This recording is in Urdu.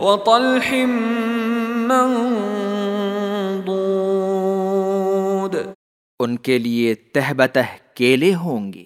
وطلح منضود۔ ان کے لیے تہ بتہ کیلے ہوں گے۔